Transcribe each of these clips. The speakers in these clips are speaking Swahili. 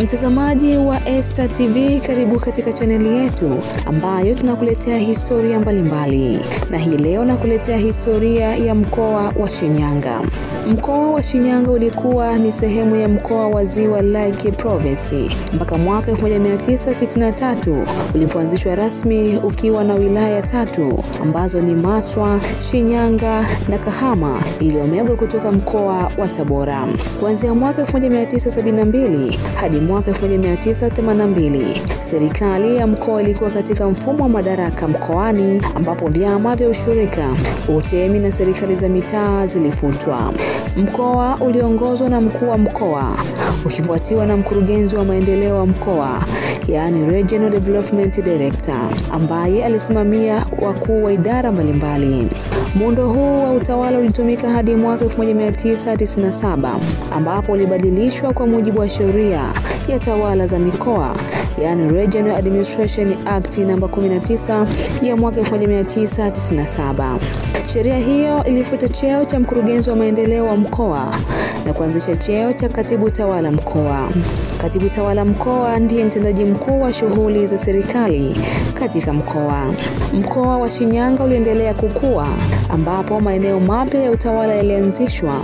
Mtazamaji wa Esta TV, karibu katika chaneli yetu ambayo tunakuletea historia mbalimbali mbali. Na hii leo nakuletea historia ya mkoa wa Shinyanga. Mkoa wa Shinyanga ulikuwa ni sehemu ya mkoa wa Ziwa Lake Province mpaka mwaka 1963 ulipoanzishwa rasmi ukiwa na wilaya tatu ambazo ni Maswa, Shinyanga na Kahama iliyomegwa kutoka mkoa wa Tabora. Kuanzia mwaka 1972 hadi mwaka 1982 serikali ya mkoa ilikuwa katika mfumo wa madaraka mkoani ambapo vyama vya ushirika, utemi na serikali za mitaa zilifutwa. Mkoa uliongozwa na mkuu wa mkoa ukifuatiwa na mkurugenzi wa maendeleo wa mkoa, yaani Regional Development Director, ambaye alisimamia wakuu wa idara mbalimbali. Muundo huu wa utawala ulitumika hadi mwaka 1997 ambapo ulibadilishwa kwa mujibu wa sheria ya tawala za mikoa, yani Regional Administration Act namba 19 ya mwaka 1997. Sheria hiyo ilifuta cheo cha mkurugenzi wa maendeleo wa mkoa na kuanzisha cheo cha katibu tawala mkoa. Katibu tawala mkoa ndiye mtendaji mkuu wa shughuli za serikali katika mkoa. Mkoa wa Shinyanga uliendelea kukua ambapo maeneo mapya ya utawala yalianzishwa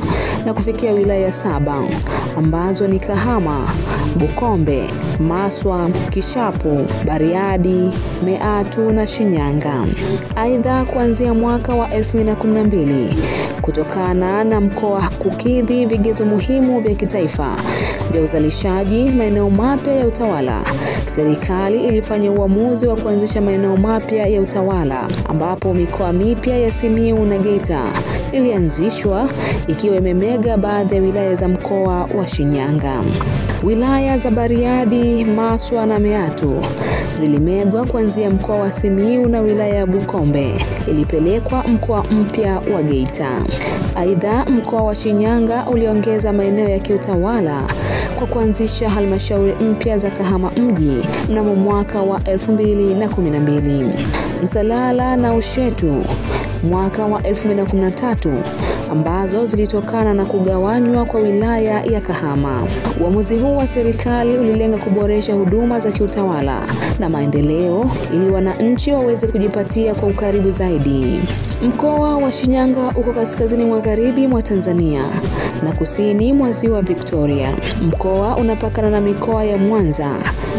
na kufikia wilaya saba ambazo ni Kahama, Bukombe, Maswa, Kishapu, Bariadi, Meatu na Shinyanga. Aidha, kuanzia mwaka wa 2012 kutokana na mkoa kukidhi vigezo muhimu vya kitaifa vya uzalishaji maeneo mapya ya utawala, serikali ilifanya uamuzi wa kuanzisha maeneo mapya ya utawala ambapo mikoa mipya ya Simiyu na Geita ilianzishwa ikiwa imemega baadhi ya wilaya za mkoa wa Shinyanga. Wilaya za Bariadi, Maswa na Meatu zilimegwa kuanzia mkoa wa Simiu na wilaya ya Bukombe ilipelekwa mkoa mpya wa Geita. Aidha, mkoa wa Shinyanga uliongeza maeneo ya kiutawala kwa kuanzisha halmashauri mpya za Kahama mji mnamo mwaka wa 2012, Msalala na Ushetu mwaka wa 2013 ambazo zilitokana na kugawanywa kwa wilaya ya Kahama. Uamuzi huu wa serikali ulilenga kuboresha huduma za kiutawala na maendeleo ili wananchi waweze kujipatia kwa ukaribu zaidi. Mkoa wa Shinyanga uko kaskazini magharibi mwa Tanzania na kusini mwa Ziwa Victoria. Mkoa unapakana na mikoa ya Mwanza,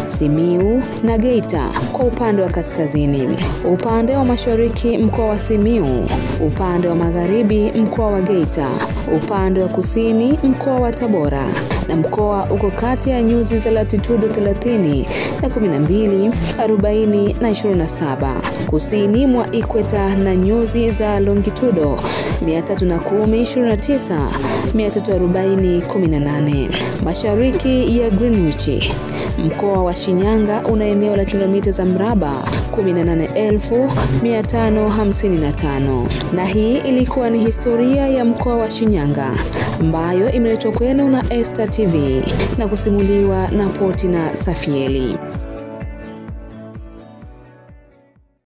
Simiu na Geita kwa upande wa kaskazini. Upande wa mashariki mkoa wa Simiu, upande wa magharibi mkoa wa Geita, upande wa kusini mkoa wa Tabora na mkoa uko kati ya nyuzi za latitudo 30 na 12, 40 na 27 kusini mwa ikweta na nyuzi za longitudo 310, 29, 340, 18 mashariki ya Greenwich. Mkoa wa Shinyanga una eneo la kilomita za mraba 18555 na hii ilikuwa ni historia ya mkoa wa Shinyanga ambayo imeletwa kwenu na Esta TV na kusimuliwa na Poti na Safieli.